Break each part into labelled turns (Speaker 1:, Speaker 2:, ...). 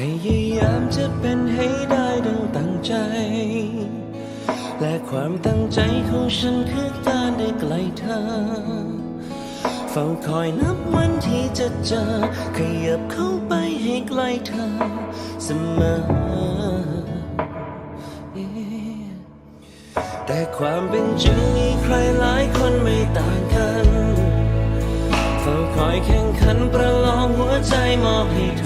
Speaker 1: พยายามจะเป็นให้ได้ดังตั้งใจ และความตั้งใจของฉันคือการได้ใกล้เธอ เฝ้าคอยนับวันที่จะเจอ ขยับเข้าไปให้ใกล้เธอเสมอ แต่ความเป็นจริงมีใครหลายคนไม่ต่างกัน เฝ้าคอยแข่งขันประลองหัวใจมอบให้เธอ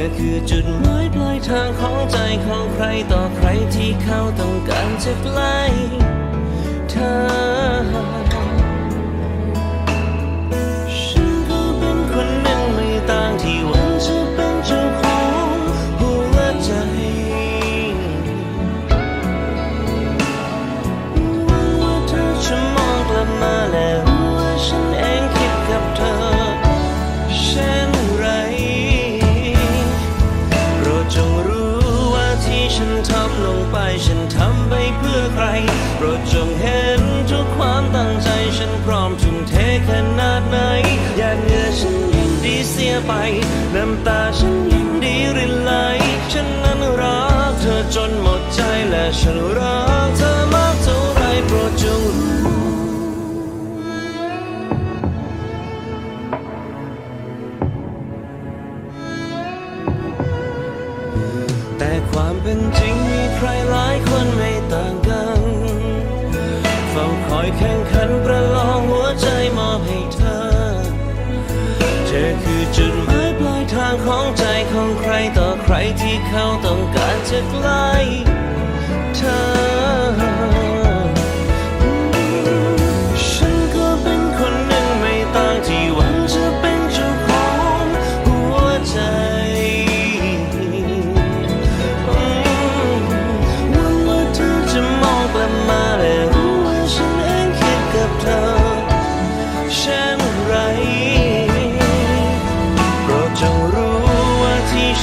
Speaker 1: อคือจุดหมายปลายทางของใจของใครต่อใครที่เขาต้องการจะใกล้เธอ ฉันพร้อมทุ่มเทขนาดไหนหยาดเหงื่อฉันยิ่งดีเสียไป น้ำตาฉันยิ่งดีรินไหล ฉันนั้นรักเธอจนหมดใจและฉันรักเธอมากเท่าไรโปรดจงรู้แต่ความเป็นจริงมีใครหลายคนไม่ต่างกัน เฝ้าคอยแข่ ใจของใครต่อใครที่เขาต้องการจะใกล้เธอ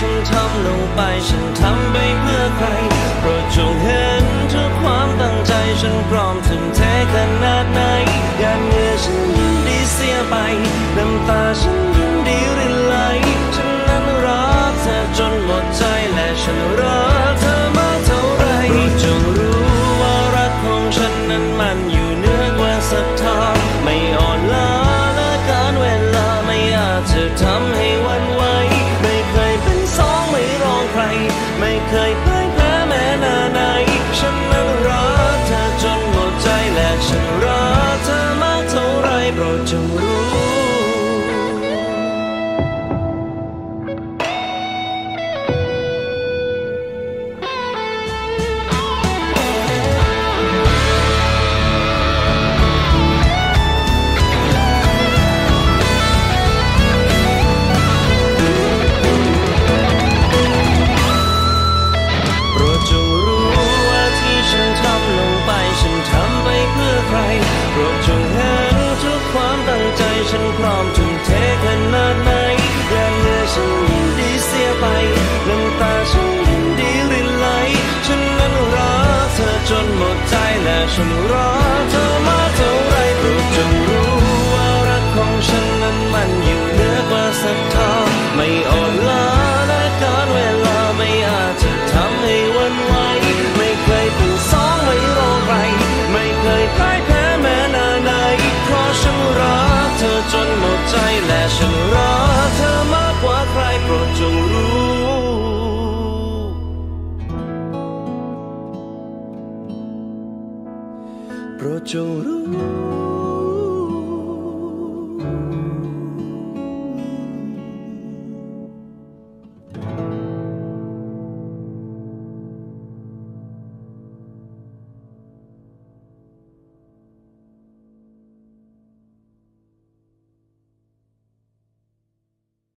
Speaker 1: ฉันทำลงไป ฉันทำไปเพื่อใครโปรดจงเห็นทุกความตั้งใจฉันพร้อมทุ่มเทขนาดไหนหยาดเหงื่อฉันยินดีเสียไป น้ำตาฉันยินดีรินไหลฉันนั้นรักเธอจนหมดใจและฉันรักเธอมากเท่าไรโปรดจงรู้ว่ารักของฉันนั้นมันอยู่เหนือกว่าศรัทธาไม่อ่อน ใจและฉันรอเธอมาเท่าไรโปรดจงรู้ว่ารักของฉันนั้นมันอยู่เหนือกว่าศรัทธา จงรู้